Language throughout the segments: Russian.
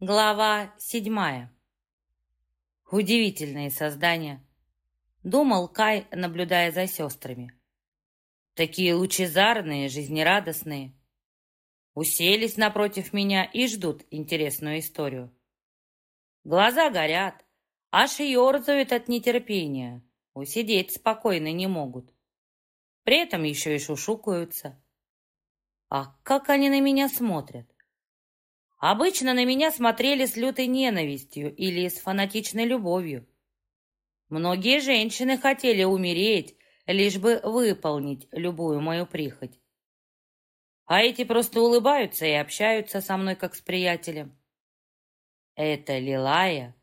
Глава седьмая. Удивительные создания. Думал Кай, наблюдая за сестрами. Такие лучезарные, жизнерадостные. Уселись напротив меня и ждут интересную историю. Глаза горят, аж ерзают от нетерпения. Усидеть спокойно не могут. При этом еще и шушукаются. А как они на меня смотрят? Обычно на меня смотрели с лютой ненавистью или с фанатичной любовью. Многие женщины хотели умереть, лишь бы выполнить любую мою прихоть. А эти просто улыбаются и общаются со мной, как с приятелем. Это Лилая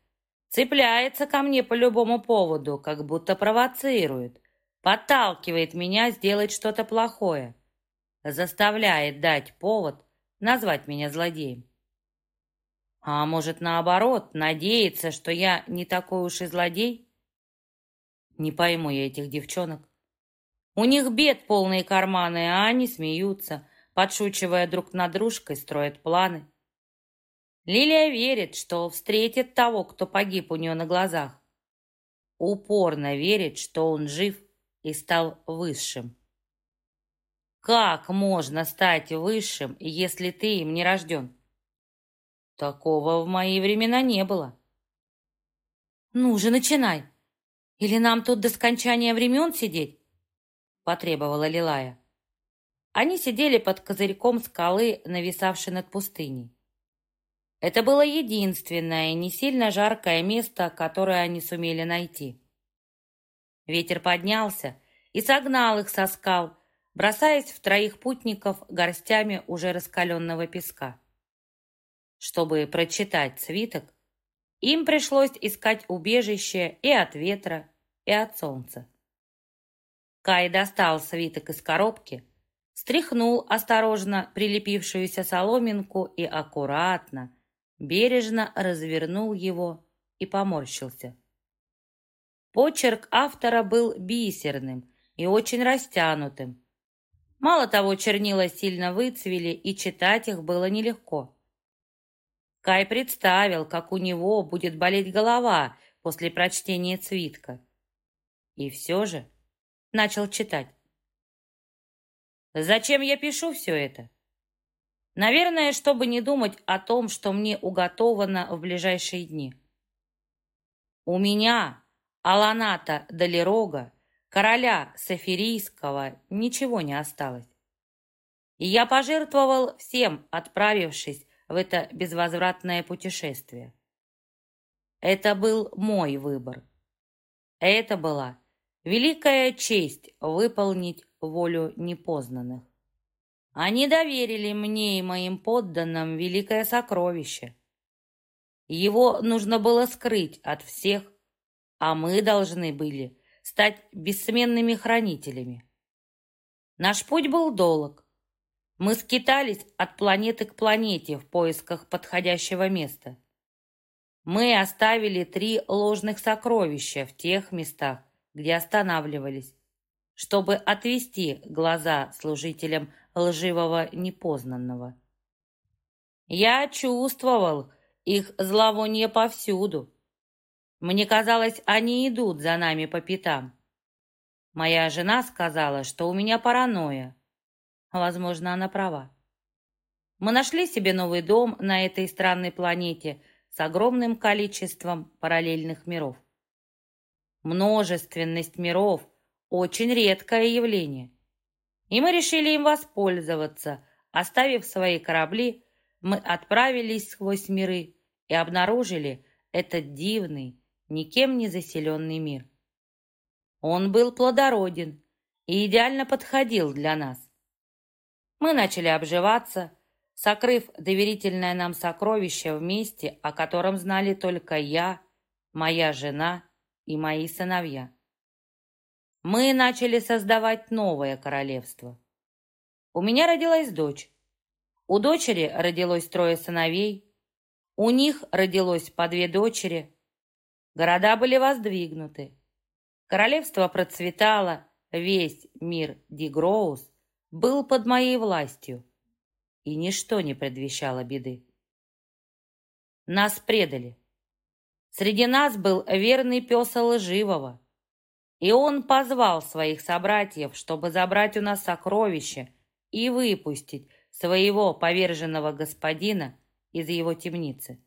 цепляется ко мне по любому поводу, как будто провоцирует, подталкивает меня сделать что-то плохое, заставляет дать повод назвать меня злодеем. А может, наоборот, надеется, что я не такой уж и злодей? Не пойму я этих девчонок. У них бед полные карманы, а они смеются, подшучивая друг над дружкой, строят планы. Лилия верит, что встретит того, кто погиб у нее на глазах. Упорно верит, что он жив и стал высшим. Как можно стать высшим, если ты им не рожден? Такого в мои времена не было. «Ну же, начинай! Или нам тут до скончания времен сидеть?» потребовала Лилая. Они сидели под козырьком скалы, нависавшей над пустыней. Это было единственное, не сильно жаркое место, которое они сумели найти. Ветер поднялся и согнал их со скал, бросаясь в троих путников горстями уже раскаленного песка. Чтобы прочитать свиток, им пришлось искать убежище и от ветра, и от солнца. Кай достал свиток из коробки, стряхнул осторожно прилепившуюся соломинку и аккуратно, бережно развернул его и поморщился. Почерк автора был бисерным и очень растянутым. Мало того, чернила сильно выцвели, и читать их было нелегко. Кай представил, как у него будет болеть голова после прочтения цвитка. И все же начал читать. Зачем я пишу все это? Наверное, чтобы не думать о том, что мне уготовано в ближайшие дни. У меня, Аланата Далерога, короля Сафирийского, ничего не осталось. И я пожертвовал всем, отправившись в это безвозвратное путешествие. Это был мой выбор. Это была великая честь выполнить волю непознанных. Они доверили мне и моим подданным великое сокровище. Его нужно было скрыть от всех, а мы должны были стать бессменными хранителями. Наш путь был долг, мы скитались от планеты к планете в поисках подходящего места. Мы оставили три ложных сокровища в тех местах, где останавливались, чтобы отвести глаза служителям лживого непознанного. Я чувствовал их зловоние повсюду. Мне казалось, они идут за нами по пятам. Моя жена сказала, что у меня паранойя, Возможно, она права. Мы нашли себе новый дом на этой странной планете с огромным количеством параллельных миров. Множественность миров – очень редкое явление. И мы решили им воспользоваться. Оставив свои корабли, мы отправились сквозь миры и обнаружили этот дивный, никем не заселенный мир. Он был плодороден и идеально подходил для нас. Мы начали обживаться, сокрыв доверительное нам сокровище в месте, о котором знали только я, моя жена и мои сыновья. Мы начали создавать новое королевство. У меня родилась дочь. У дочери родилось трое сыновей. У них родилось по две дочери. Города были воздвигнуты. Королевство процветало, весь мир Дигроус был под моей властью, и ничто не предвещало беды. Нас предали. Среди нас был верный пес лживого. И он позвал своих собратьев, чтобы забрать у нас сокровища и выпустить своего поверженного господина из его темницы.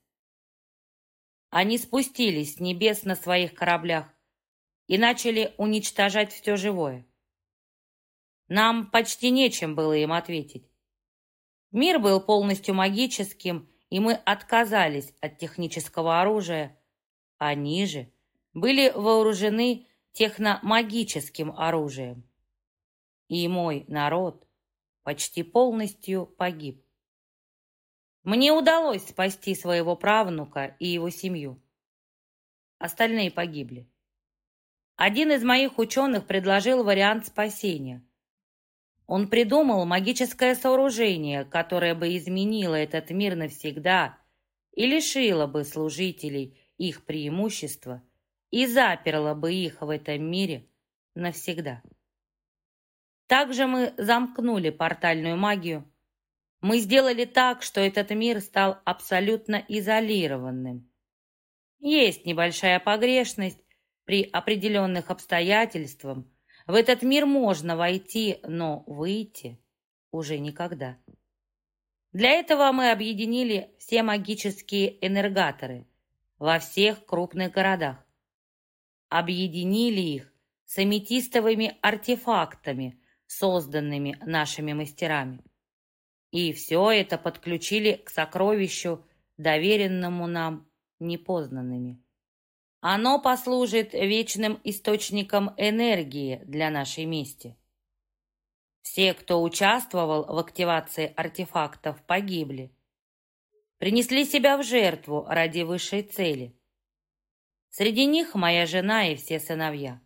Они спустились с небес на своих кораблях и начали уничтожать все живое. Нам почти нечем было им ответить. Мир был полностью магическим, и мы отказались от технического оружия. Они же были вооружены техномагическим оружием. И мой народ почти полностью погиб. Мне удалось спасти своего правнука и его семью. Остальные погибли. Один из моих ученых предложил вариант спасения. Он придумал магическое сооружение, которое бы изменило этот мир навсегда и лишило бы служителей их преимущества и заперло бы их в этом мире навсегда. Также мы замкнули портальную магию. Мы сделали так, что этот мир стал абсолютно изолированным. Есть небольшая погрешность, при определенных обстоятельствах в этот мир можно войти, но выйти уже никогда. Для этого мы объединили все магические энергаторы во всех крупных городах. Объединили их с аметистовыми артефактами, созданными нашими мастерами. И все это подключили к сокровищу, доверенному нам непознанными. Оно послужит вечным источником энергии для нашей мести. Все, кто участвовал в активации артефактов, погибли. Принесли себя в жертву ради высшей цели. Среди них моя жена и все сыновья.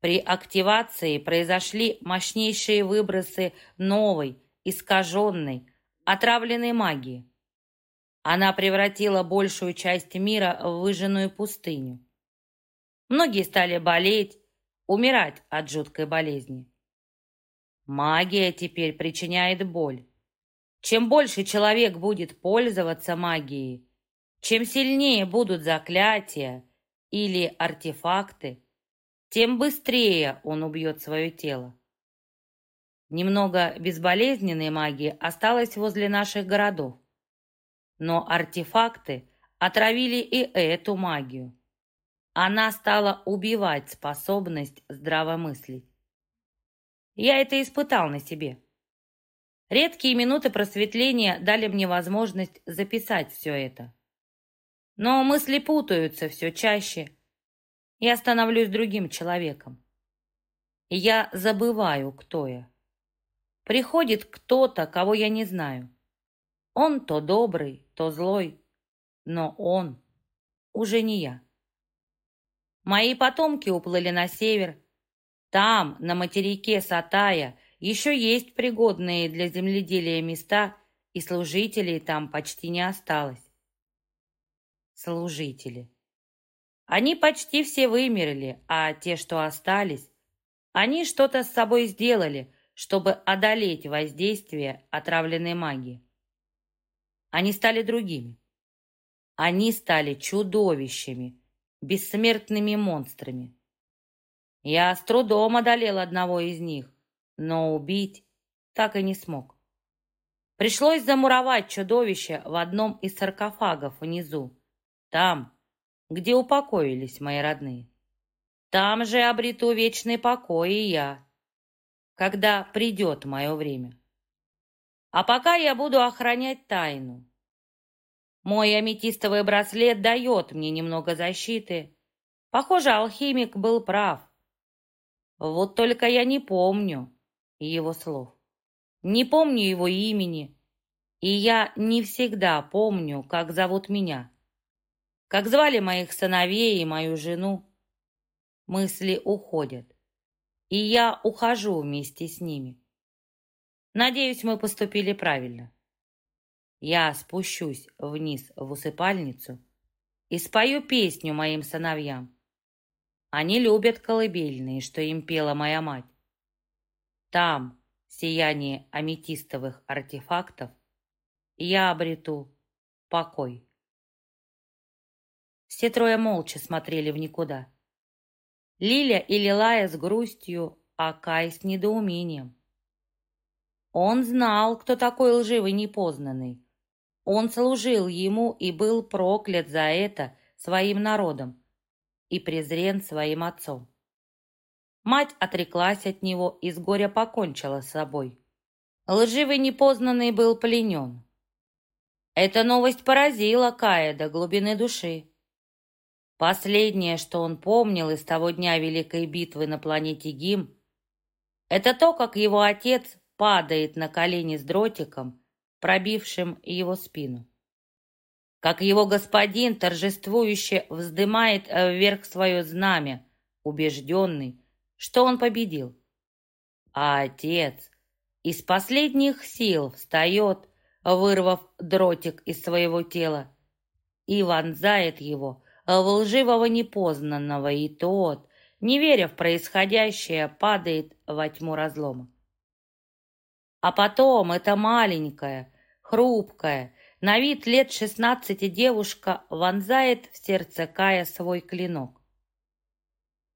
При активации произошли мощнейшие выбросы новой, искаженной, отравленной магии. Она превратила большую часть мира в выжженную пустыню. Многие стали болеть, умирать от жуткой болезни. Магия теперь причиняет боль. Чем больше человек будет пользоваться магией, чем сильнее будут заклятия или артефакты, тем быстрее он убьет свое тело. Немного безболезненной магии осталось возле наших городов. Но артефакты отравили и эту магию. Она стала убивать способность здраво мыслить. Я это испытал на себе. Редкие минуты просветления дали мне возможность записать все это. Но мысли путаются все чаще. Я становлюсь другим человеком. Я забываю, кто я. Приходит кто-то, кого я не знаю. Он то добрый, то злой, но он уже не я. Мои потомки уплыли на север. Там, на материке Сатая, еще есть пригодные для земледелия места, и служителей там почти не осталось. Служители. Они почти все вымерли, а те, что остались, они что-то с собой сделали, чтобы одолеть воздействие отравленной магии. Они стали другими. Они стали чудовищами, бессмертными монстрами. Я с трудом одолел одного из них, но убить так и не смог. Пришлось замуровать чудовище в одном из саркофагов внизу, там, где упокоились мои родные. Там же обрету вечный покой и я, когда придет мое время. А пока я буду охранять тайну. Мой аметистовый браслет дает мне немного защиты. Похоже, алхимик был прав. Вот только я не помню его слов. Не помню его имени. И я не всегда помню, как зовут меня. Как звали моих сыновей и мою жену. Мысли уходят. И я ухожу вместе с ними. Надеюсь, мы поступили правильно. Я спущусь вниз в усыпальницу и спою песню моим сыновьям. Они любят колыбельные, что им пела моя мать. Там, в сиянии аметистовых артефактов, я обрету покой. Все трое молча смотрели в никуда. Лиля и Лилая с грустью, а Кай с недоумением. Он знал, кто такой лживый непознанный. Он служил ему и был проклят за это своим народом и презрен своим отцом. Мать отреклась от него и с горя покончила с собой. Лживый непознанный был пленен. Эта новость поразила Кая до глубины души. Последнее, что он помнил из того дня Великой битвы на планете Гим, это то, как его отец падает на колени с дротиком, пробившим его спину. Как его господин торжествующе вздымает вверх свое знамя, убежденный, что он победил. А отец из последних сил встает, вырвав дротик из своего тела, и вонзает его в лживого непознанного, и тот, не веря в происходящее, падает во тьму разлома. А потом эта маленькая, хрупкая, на вид лет шестнадцати девушка вонзает в сердце Кая свой клинок.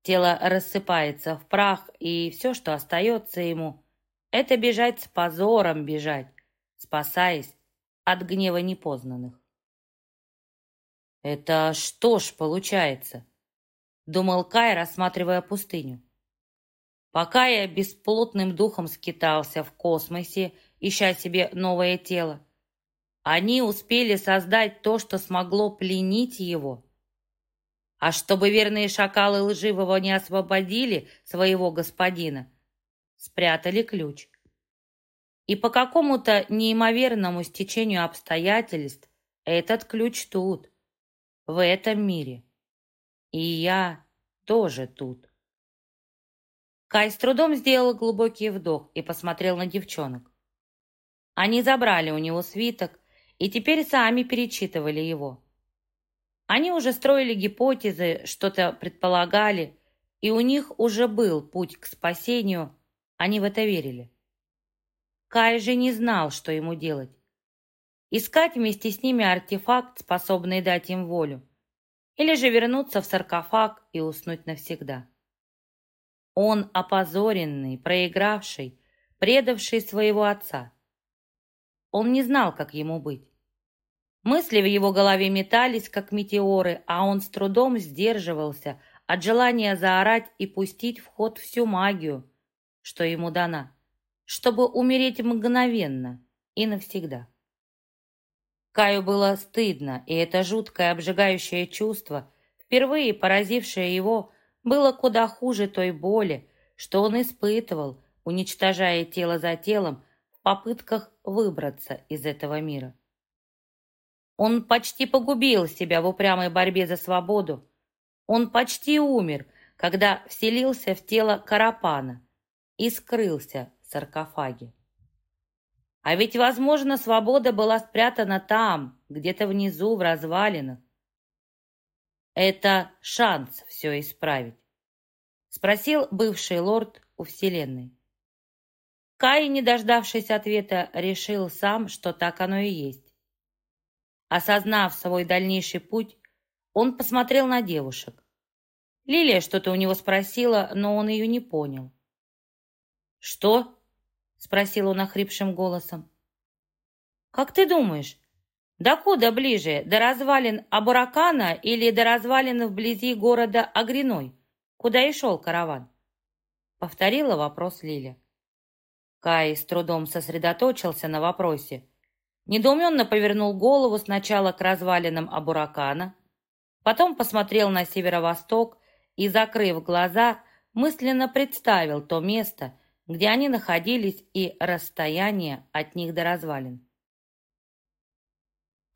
Тело рассыпается в прах, и все, что остается ему, это бежать с позором бежать, спасаясь от гнева непознанных. «Это что ж получается?» — думал Кай, рассматривая пустыню. Пока я бесплотным духом скитался в космосе, ища себе новое тело, они успели создать то, что смогло пленить его. А чтобы верные шакалы лживого не освободили своего господина, спрятали ключ. И по какому-то неимоверному стечению обстоятельств этот ключ тут, в этом мире. И я тоже тут. Кай с трудом сделал глубокий вдох и посмотрел на девчонок. Они забрали у него свиток и теперь сами перечитывали его. Они уже строили гипотезы, что-то предполагали, и у них уже был путь к спасению, они в это верили. Кай же не знал, что ему делать. Искать вместе с ними артефакт, способный дать им волю, или же вернуться в саркофаг и уснуть навсегда. Он опозоренный, проигравший, предавший своего отца. Он не знал, как ему быть. Мысли в его голове метались, как метеоры, а он с трудом сдерживался от желания заорать и пустить в ход всю магию, что ему дана, чтобы умереть мгновенно и навсегда. Каю было стыдно, и это жуткое обжигающее чувство, впервые поразившее его, было куда хуже той боли, что он испытывал, уничтожая тело за телом в попытках выбраться из этого мира. Он почти погубил себя в упрямой борьбе за свободу. Он почти умер, когда вселился в тело Карапана и скрылся в саркофаге. А ведь, возможно, свобода была спрятана там, где-то внизу, в развалинах. Это шанс все исправить. Спросил бывший лорд у Вселенной. Кай, не дождавшись ответа, решил сам, что так оно и есть. Осознав свой дальнейший путь, он посмотрел на девушек. Лилия что-то у него спросила, но он ее не понял. «Что?» — спросил он охрипшим голосом. «Как ты думаешь, докуда ближе, до развалин Абуракана или до развалин вблизи города Агриной, куда и шел караван?» Повторила вопрос Лиля. Кай с трудом сосредоточился на вопросе. Недоуменно повернул голову сначала к развалинам Абуракана, потом посмотрел на северо-восток и, закрыв глаза, мысленно представил то место, где они находились, и расстояние от них до развалин.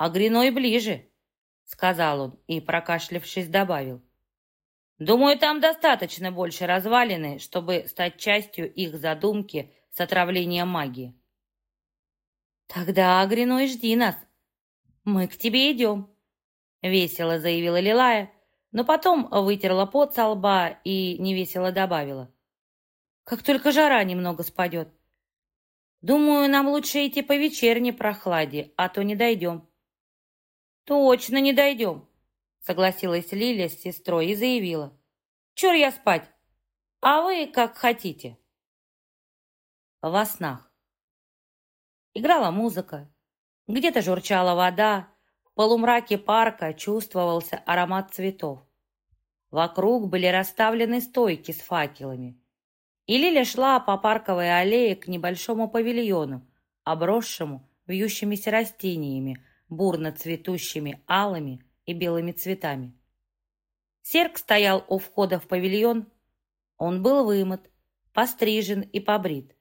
«А Гриной ближе», — сказал он и, прокашлявшись, добавил. «Думаю, там достаточно больше развалины, чтобы стать частью их задумки с отравлением магии». «Тогда, Гриной, жди нас. Мы к тебе идем», — весело заявила Лилая, но потом вытерла пот со лба и невесело добавила как только жара немного спадет. Думаю, нам лучше идти по вечерней прохладе, а то не дойдем. «Точно не дойдем», — согласилась Лиля с сестрой и заявила. «Чур я спать, а вы как хотите». Во снах. Играла музыка, где-то журчала вода, в полумраке парка чувствовался аромат цветов. Вокруг были расставлены стойки с факелами. И Лиля шла по парковой аллее к небольшому павильону, обросшему вьющимися растениями, бурно цветущими алыми и белыми цветами. Серк стоял у входа в павильон. Он был вымыт, пострижен и побрит.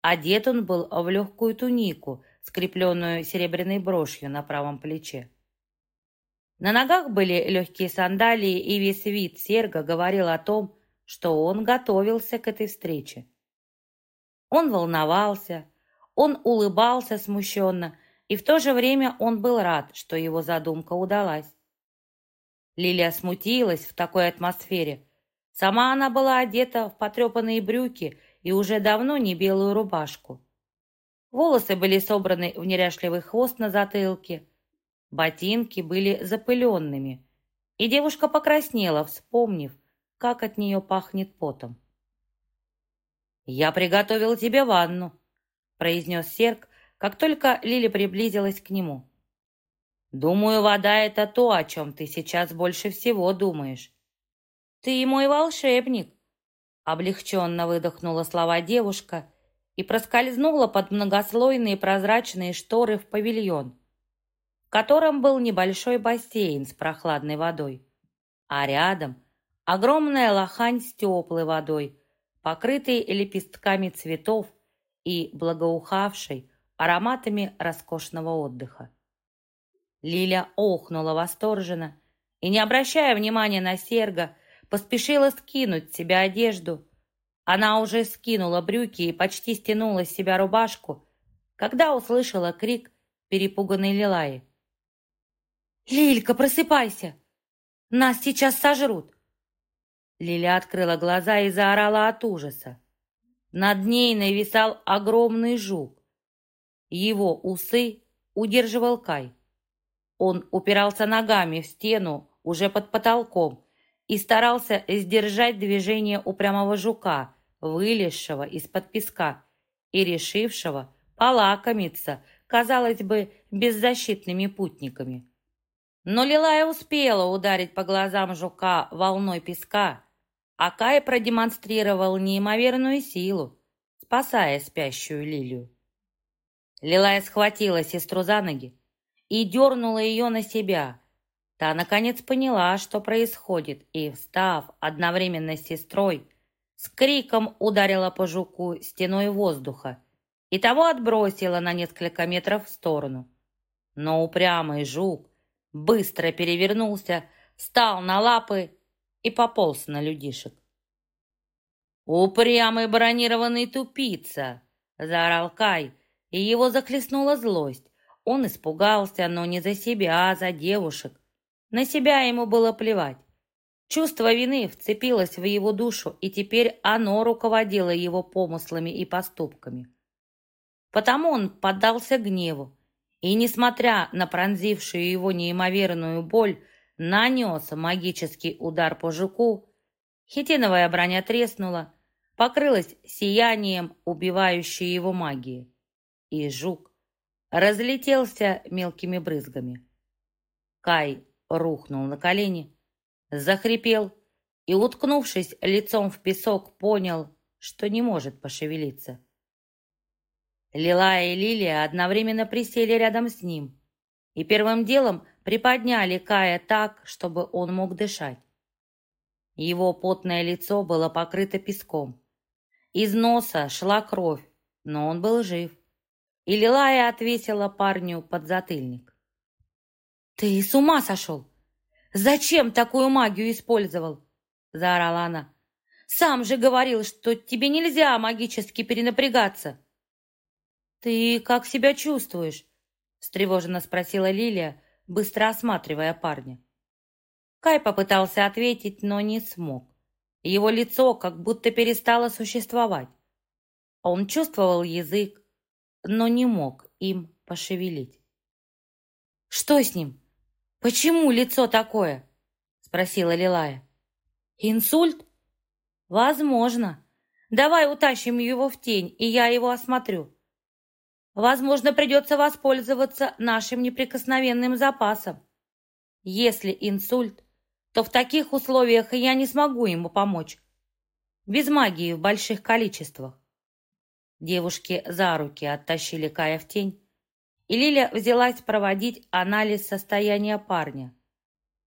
Одет он был в легкую тунику, скрепленную серебряной брошью на правом плече. На ногах были легкие сандалии, и весь вид Серга говорил о том, что он готовился к этой встрече. Он волновался, он улыбался смущенно, и в то же время он был рад, что его задумка удалась. Лилия смутилась в такой атмосфере. Сама она была одета в потрепанные брюки и уже давно не белую рубашку. Волосы были собраны в неряшливый хвост на затылке, ботинки были запыленными, и девушка покраснела, вспомнив, как от нее пахнет потом. «Я приготовил тебе ванну», — произнес Серк, как только Лили приблизилась к нему. «Думаю, вода — это то, о чем ты сейчас больше всего думаешь». «Ты мой волшебник», — облегченно выдохнула слова девушка и проскользнула под многослойные прозрачные шторы в павильон, в котором был небольшой бассейн с прохладной водой, а рядом огромная лохань с теплой водой, покрытой лепестками цветов и благоухавшей ароматами роскошного отдыха. Лиля охнула восторженно и, не обращая внимания на серга, поспешила скинуть с себя одежду. Она уже скинула брюки и почти стянула с себя рубашку, когда услышала крик перепуганной Лилаи. «Лилька, просыпайся! Нас сейчас сожрут!» Лиля открыла глаза и заорала от ужаса. Над ней нависал огромный жук. Его усы удерживал Кай. Он упирался ногами в стену уже под потолком и старался сдержать движение упрямого жука, вылезшего из-под песка и решившего полакомиться, казалось бы, беззащитными путниками. Но Лилая успела ударить по глазам жука волной песка, а Кай продемонстрировал неимоверную силу, спасая спящую Лилию. Лилая схватила сестру за ноги и дернула ее на себя. Та, наконец, поняла, что происходит, и, встав одновременно с сестрой, с криком ударила по жуку стеной воздуха и того отбросила на несколько метров в сторону. Но упрямый жук быстро перевернулся, встал на лапы и пополз на людишек. «Упрямый бронированный тупица!» — заорал Кай, и его захлестнула злость. Он испугался, но не за себя, а за девушек. На себя ему было плевать. Чувство вины вцепилось в его душу, и теперь оно руководило его помыслами и поступками. Потому он поддался гневу, и, несмотря на пронзившую его неимоверную боль, нанес магический удар по жуку. Хитиновая броня треснула, покрылась сиянием, убивающей его магии и жук разлетелся мелкими брызгами. Кай рухнул на колени, захрипел и, уткнувшись лицом в песок, понял, что не может пошевелиться. Лилая и Лилия одновременно присели рядом с ним и первым делом приподняли Кая так, чтобы он мог дышать. Его потное лицо было покрыто песком. Из носа шла кровь, но он был жив и Лилая ответила парню под затыльник. «Ты с ума сошел? Зачем такую магию использовал?» заорала она. «Сам же говорил, что тебе нельзя магически перенапрягаться». «Ты как себя чувствуешь?» встревоженно спросила Лилия, быстро осматривая парня. Кай попытался ответить, но не смог. Его лицо как будто перестало существовать. Он чувствовал язык, но не мог им пошевелить. «Что с ним? «Почему лицо такое?» — спросила Лилая. «Инсульт?» «Возможно. Давай утащим его в тень, и я его осмотрю. Возможно, придется воспользоваться нашим неприкосновенным запасом. Если инсульт, то в таких условиях я не смогу ему помочь. Без магии в больших количествах. Девушки за руки оттащили Кая в тень, и Лиля взялась проводить анализ состояния парня.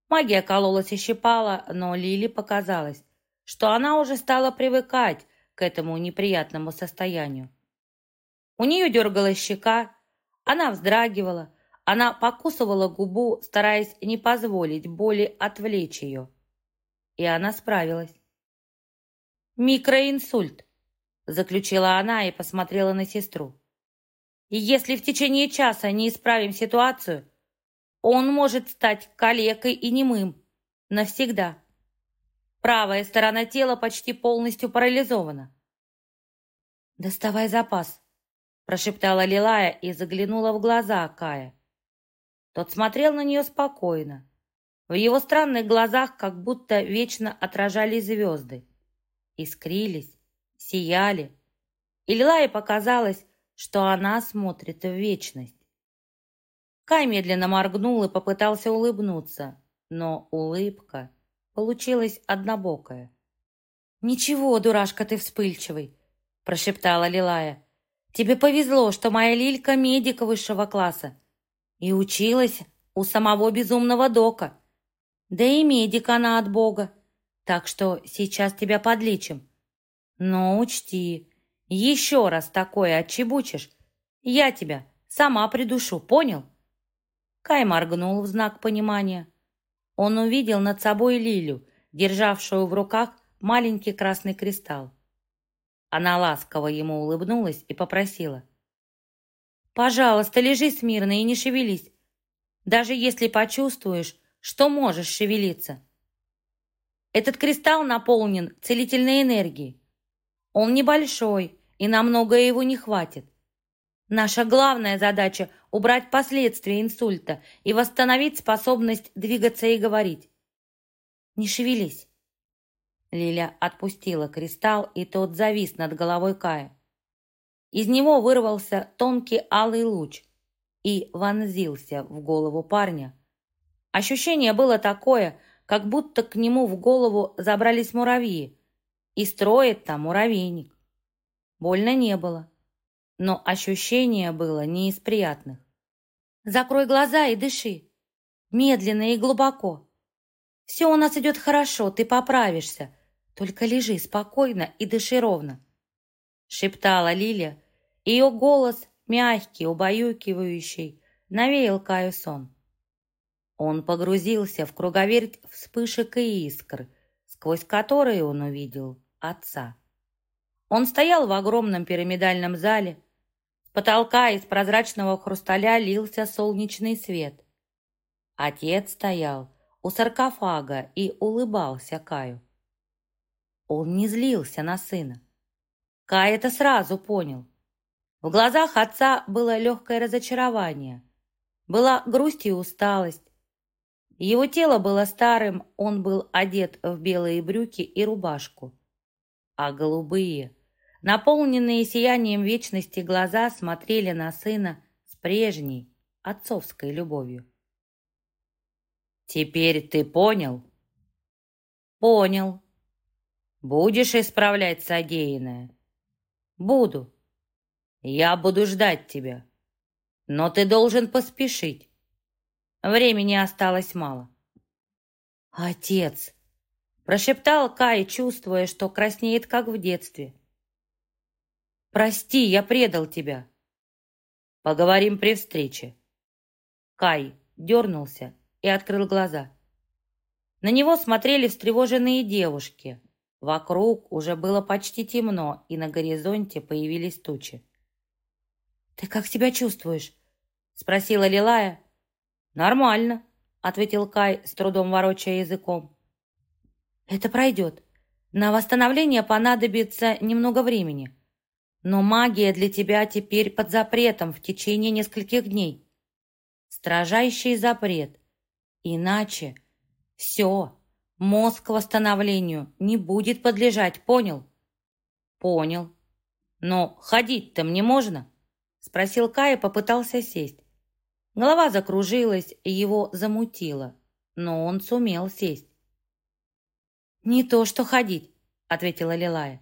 Магия кололась и щипала, но Лиле показалось, что она уже стала привыкать к этому неприятному состоянию. У нее дергалась щека, она вздрагивала, она покусывала губу, стараясь не позволить боли отвлечь ее. И она справилась. «Микроинсульт», — заключила она и посмотрела на сестру. «И если в течение часа не исправим ситуацию, он может стать калекой и немым навсегда. Правая сторона тела почти полностью парализована». «Доставай запас», прошептала Лилая и заглянула в глаза Кая. Тот смотрел на нее спокойно. В его странных глазах как будто вечно отражались звезды. Искрились, сияли. И Лилае показалось, что она смотрит в вечность. Кай медленно моргнул и попытался улыбнуться, но улыбка получилась однобокая. «Ничего, дурашка ты вспыльчивый», — прошептала Лилая. Тебе повезло, что моя Лилька медик высшего класса и училась у самого безумного дока. Да и медик она от Бога, так что сейчас тебя подлечим. Но учти, еще раз такое отчебучишь, я тебя сама придушу, понял?» Кай моргнул в знак понимания. Он увидел над собой Лилю, державшую в руках маленький красный кристалл. Она ласково ему улыбнулась и попросила. «Пожалуйста, лежи смирно и не шевелись, даже если почувствуешь, что можешь шевелиться. Этот кристалл наполнен целительной энергией. Он небольшой, и намного его не хватит. Наша главная задача – убрать последствия инсульта и восстановить способность двигаться и говорить. Не шевелись. Лиля отпустила кристалл, и тот завис над головой Кая. Из него вырвался тонкий алый луч и вонзился в голову парня. Ощущение было такое, как будто к нему в голову забрались муравьи и строит там муравейник. Больно не было, но ощущение было не из приятных. «Закрой глаза и дыши, медленно и глубоко. Все у нас идет хорошо, ты поправишься, только лежи спокойно и дыши ровно», — шептала Лиля. Ее голос, мягкий, убаюкивающий, навеял Каю сон. Он погрузился в круговерть вспышек и искр, сквозь которые он увидел отца. Он стоял в огромном пирамидальном зале. С потолка из прозрачного хрусталя лился солнечный свет. Отец стоял у саркофага и улыбался Каю. Он не злился на сына. Кай это сразу понял. В глазах отца было легкое разочарование. Была грусть и усталость. Его тело было старым, он был одет в белые брюки и рубашку. А голубые, наполненные сиянием вечности глаза смотрели на сына с прежней отцовской любовью. «Теперь ты понял?» «Понял», Будешь исправлять содеянное? Буду. Я буду ждать тебя. Но ты должен поспешить. Времени осталось мало. Отец, прошептал Кай, чувствуя, что краснеет, как в детстве. Прости, я предал тебя. Поговорим при встрече. Кай дернулся и открыл глаза. На него смотрели встревоженные девушки. Вокруг уже было почти темно, и на горизонте появились тучи. «Ты как себя чувствуешь?» — спросила Лилая. «Нормально», — ответил Кай, с трудом ворочая языком. «Это пройдет. На восстановление понадобится немного времени. Но магия для тебя теперь под запретом в течение нескольких дней. Строжайший запрет. Иначе все, мозг восстановлению не будет подлежать, понял? Понял. Но ходить-то мне можно? Спросил Кай и попытался сесть. Голова закружилась, и его замутило, но он сумел сесть. «Не то, что ходить», — ответила Лилая.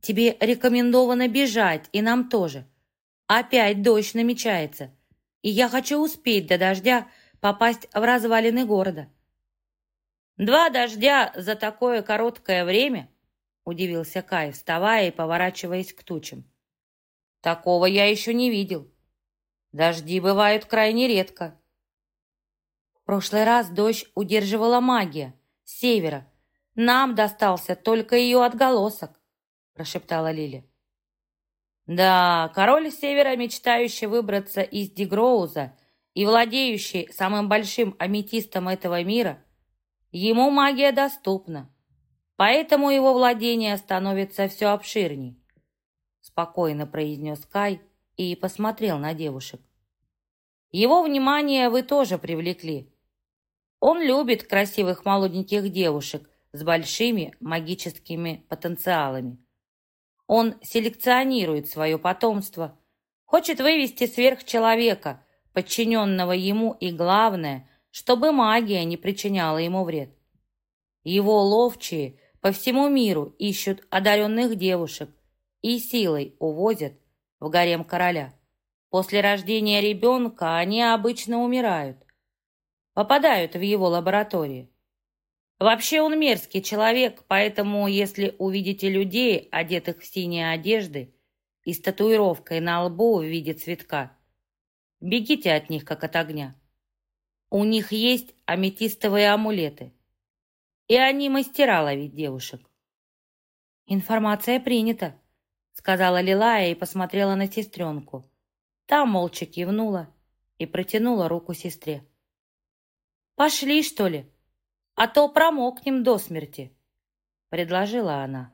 «Тебе рекомендовано бежать, и нам тоже. Опять дождь намечается, и я хочу успеть до дождя попасть в развалины города». «Два дождя за такое короткое время?» — удивился Кай, вставая и поворачиваясь к тучам. «Такого я еще не видел. Дожди бывают крайне редко». В прошлый раз дождь удерживала магия с севера. Нам достался только ее отголосок, прошептала Лили. Да, король севера, мечтающий выбраться из Дегроуза и владеющий самым большим аметистом этого мира, ему магия доступна, поэтому его владение становится все обширней, спокойно произнес Кай и посмотрел на девушек. Его внимание вы тоже привлекли. Он любит красивых молоденьких девушек с большими магическими потенциалами. Он селекционирует свое потомство, хочет вывести сверхчеловека, подчиненного ему, и главное, чтобы магия не причиняла ему вред. Его ловчие по всему миру ищут одаренных девушек и силой увозят в гарем короля. После рождения ребенка они обычно умирают, попадают в его лаборатории. Вообще он мерзкий человек, поэтому если увидите людей, одетых в синие одежды и с татуировкой на лбу в виде цветка, бегите от них, как от огня. У них есть аметистовые амулеты, и они мастера ловить девушек. «Информация принята», — сказала Лилая и посмотрела на сестренку. Та молча кивнула и протянула руку сестре. «Пошли, что ли?» А то промокнем до смерти», — предложила она.